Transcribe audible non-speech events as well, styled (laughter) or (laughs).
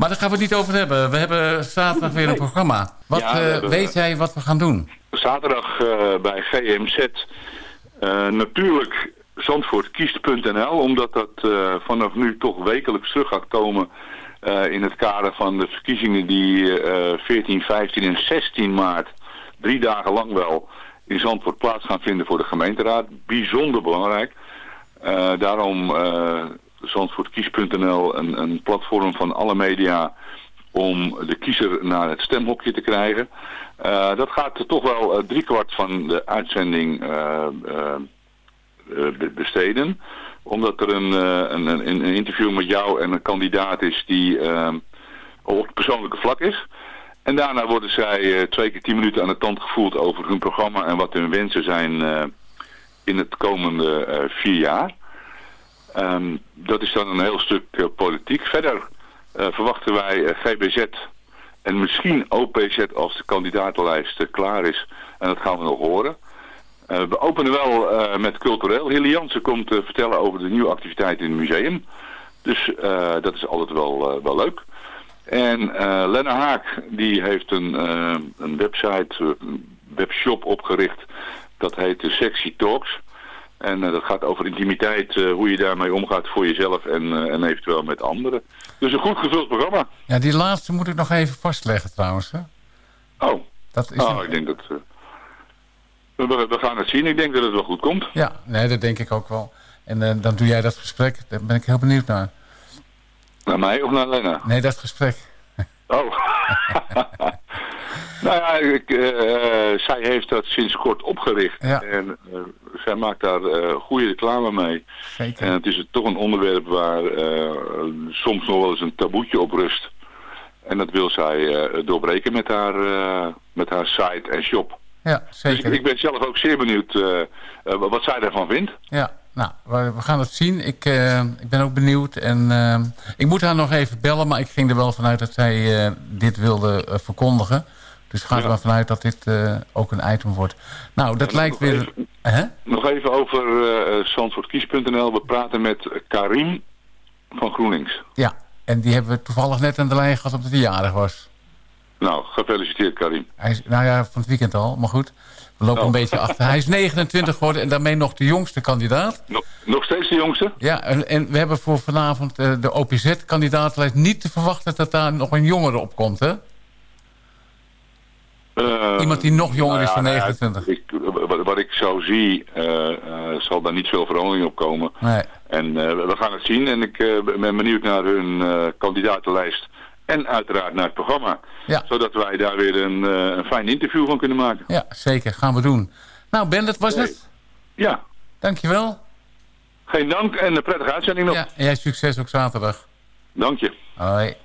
Maar daar gaan we het niet over hebben. We hebben zaterdag weer een programma. Wat Ja, we weet jij wat we gaan doen? Zaterdag bij GMZ natuurlijk zandvoortkiest.nl, omdat dat vanaf nu toch wekelijks terug gaat komen in het kader van de verkiezingen die 14, 15 en 16 maart, drie dagen lang wel, in Zandvoort plaats gaan vinden voor de gemeenteraad. Bijzonder belangrijk. Uh, daarom uh, zandvoortkies.nl, een, een platform van alle media om de kiezer naar het stemhokje te krijgen. Uh, dat gaat toch wel driekwart van de uitzending besteden. Omdat er een, een, een, interview met jou en een kandidaat is die op het persoonlijke vlak is. En daarna worden zij twee keer tien minuten aan de tand gevoeld over hun programma en wat hun wensen zijn in het komende vier jaar. Um, dat is dan een heel stuk uh, politiek. Verder uh, verwachten wij uh, GBZ en misschien OPZ als de kandidatenlijst klaar is. En dat gaan we nog horen. we openen wel met cultureel. Hilly Jansen komt vertellen over de nieuwe activiteiten in het museum. Dus dat is altijd wel, wel leuk. En Lena Haak die heeft een, een website, een webshop opgericht. Dat heet de Sexy Talks. En uh, dat gaat over intimiteit, uh, hoe je daarmee omgaat voor jezelf en, uh, en eventueel met anderen. Dus een goed gevuld programma. Ja, die laatste moet ik nog even vastleggen trouwens. Hè? Oh, dat is oh een... ik denk dat... We, we, gaan het zien. Ik denk dat het wel goed komt. Ja, nee, dat denk ik ook wel. En dan doe jij dat gesprek. Daar ben ik heel benieuwd naar. Naar mij of naar Lena? Nee, dat gesprek. Oh. (laughs) nou ja, ik, uh, zij heeft dat sinds kort opgericht. Ja. En uh, zij maakt daar uh, goede reclame mee. Zeker. En het is toch een onderwerp waar soms nog wel eens een taboetje op rust. En dat wil zij doorbreken met haar, met haar site en shop. Ja, zeker. Dus ik ben zelf ook zeer benieuwd wat zij daarvan vindt. Ja, nou, we gaan het zien. Ik, uh, ik ben ook benieuwd. En uh, ik moet haar nog even bellen, maar ik ging er wel vanuit dat zij uh, dit wilde verkondigen. Dus ga er wel vanuit dat dit ook een item wordt. Nou, dat lijkt weer... Even, Nog even over uh, Zandvoortkies.nl. We praten met Karim van GroenLinks. Ja, en die hebben we toevallig net aan de lijn gehad omdat hij jarig was. Nou, gefeliciteerd Karim. Hij is, nou ja, van het weekend al, maar goed. We lopen Oh. een beetje achter. Hij is 29 geworden en daarmee nog de jongste kandidaat. Nog, nog steeds de jongste? Ja, en, en we hebben voor vanavond uh, de OPZ-kandidatenlijst niet te verwachten dat daar nog een jongere op komt, hè? Uh, Iemand die nog jonger nou is dan ja, 29. Ik, wat, ik zo zie, uh, zal daar niet veel verandering op komen. Nee. En we gaan het zien en ik ben benieuwd naar hun kandidatenlijst. En uiteraard naar het programma. Ja. Zodat wij daar weer een, een fijn interview van kunnen maken. Ja, zeker. Gaan we doen. Nou, Ben, dat was Nee. het. Ja, Dankjewel. geen dank en een prettige uitzending nog. Ja, en jij succes ook zaterdag. Dank je. Hoi.